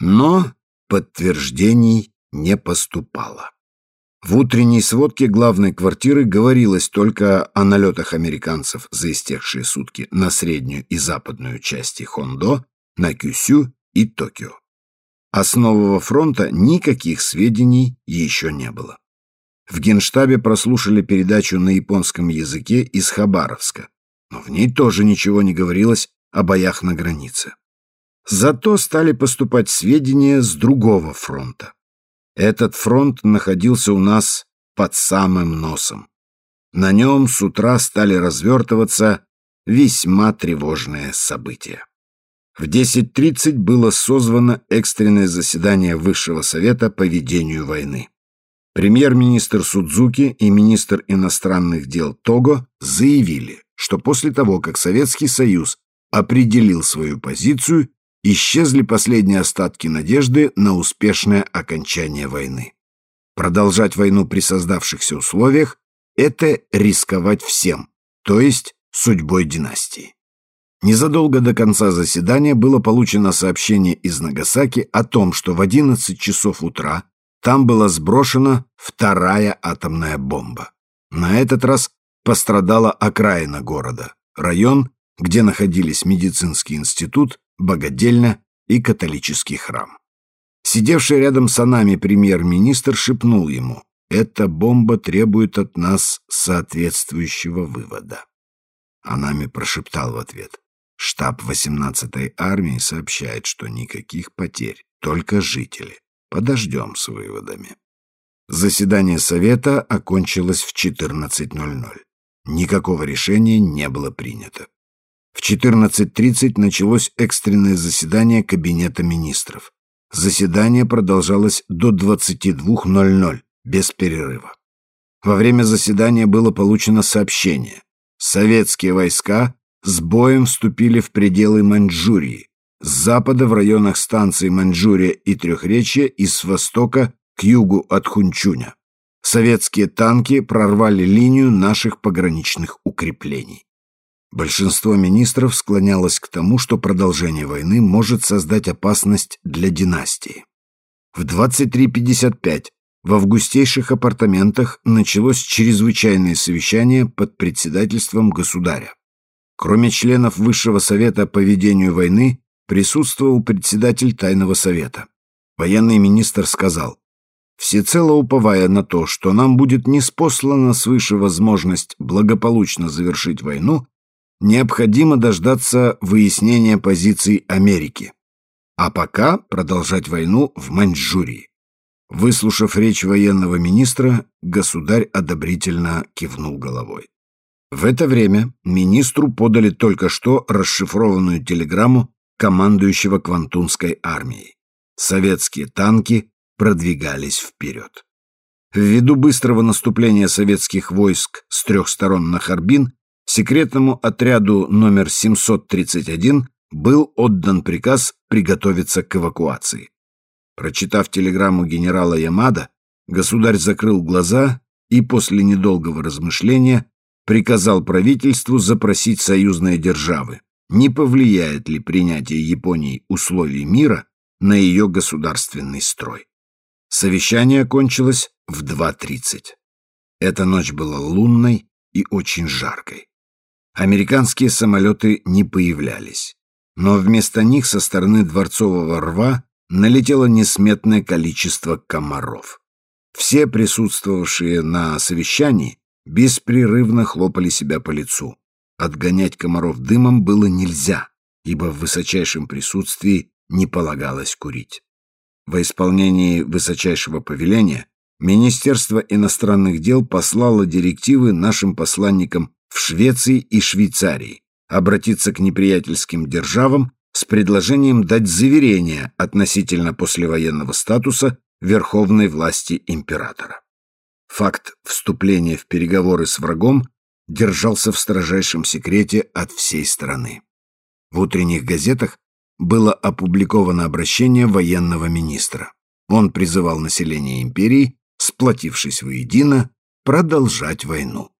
Но подтверждений не поступало. В утренней сводке главной квартиры говорилось только о налетах американцев за истекшие сутки на среднюю и западную части Хондо, на Кюсю и Токио. А с нового фронта никаких сведений еще не было. В Генштабе прослушали передачу на японском языке из Хабаровска, но в ней тоже ничего не говорилось о боях на границе. Зато стали поступать сведения с другого фронта. Этот фронт находился у нас под самым носом. На нем с утра стали развертываться весьма тревожные события. В 10.30 было созвано экстренное заседание Высшего Совета по ведению войны. Премьер-министр Судзуки и министр иностранных дел Того заявили, что после того, как Советский Союз определил свою позицию, исчезли последние остатки надежды на успешное окончание войны. Продолжать войну при создавшихся условиях – это рисковать всем, то есть судьбой династии. Незадолго до конца заседания было получено сообщение из Нагасаки о том, что в 11 часов утра там была сброшена вторая атомная бомба. На этот раз пострадала окраина города, район, где находились медицинский институт, богадельня и католический храм. Сидевший рядом с нами премьер-министр шепнул ему, «Эта бомба требует от нас соответствующего вывода». Анами прошептал в ответ, «Штаб 18-й армии сообщает, что никаких потерь, только жители. Подождем с выводами». Заседание совета окончилось в 14.00. Никакого решения не было принято. В 14.30 началось экстренное заседание Кабинета министров. Заседание продолжалось до 22.00, без перерыва. Во время заседания было получено сообщение. Советские войска с боем вступили в пределы Маньчжурии, с запада в районах станций Маньчжурия и Трехречья и с востока к югу от Хунчуня. Советские танки прорвали линию наших пограничных укреплений. Большинство министров склонялось к тому, что продолжение войны может создать опасность для династии. В 23.55 в августейших апартаментах началось чрезвычайное совещание под председательством государя. Кроме членов Высшего совета по ведению войны, присутствовал председатель Тайного совета. Военный министр сказал, всецело уповая на то, что нам будет неспослана свыше возможность благополучно завершить войну, необходимо дождаться выяснения позиций Америки, а пока продолжать войну в Маньчжурии. Выслушав речь военного министра, государь одобрительно кивнул головой. В это время министру подали только что расшифрованную телеграмму командующего Квантунской армией. Советские танки продвигались вперед. Ввиду быстрого наступления советских войск с трех сторон на Харбин, секретному отряду номер 731 был отдан приказ приготовиться к эвакуации. Прочитав телеграмму генерала Ямада, государь закрыл глаза и после недолгого размышления приказал правительству запросить союзные державы, не повлияет ли принятие Японии условий мира на ее государственный строй. Совещание кончилось в 2.30. Эта ночь была лунной и очень жаркой. Американские самолеты не появлялись, но вместо них со стороны Дворцового рва налетело несметное количество комаров. Все присутствовавшие на совещании беспрерывно хлопали себя по лицу. Отгонять комаров дымом было нельзя, ибо в высочайшем присутствии не полагалось курить. Во исполнении высочайшего повеления Министерство иностранных дел послало директивы нашим посланникам в Швеции и Швейцарии обратиться к неприятельским державам с предложением дать заверение относительно послевоенного статуса верховной власти императора. Факт вступления в переговоры с врагом держался в строжайшем секрете от всей страны. В утренних газетах было опубликовано обращение военного министра. Он призывал население империи, сплотившись воедино, продолжать войну.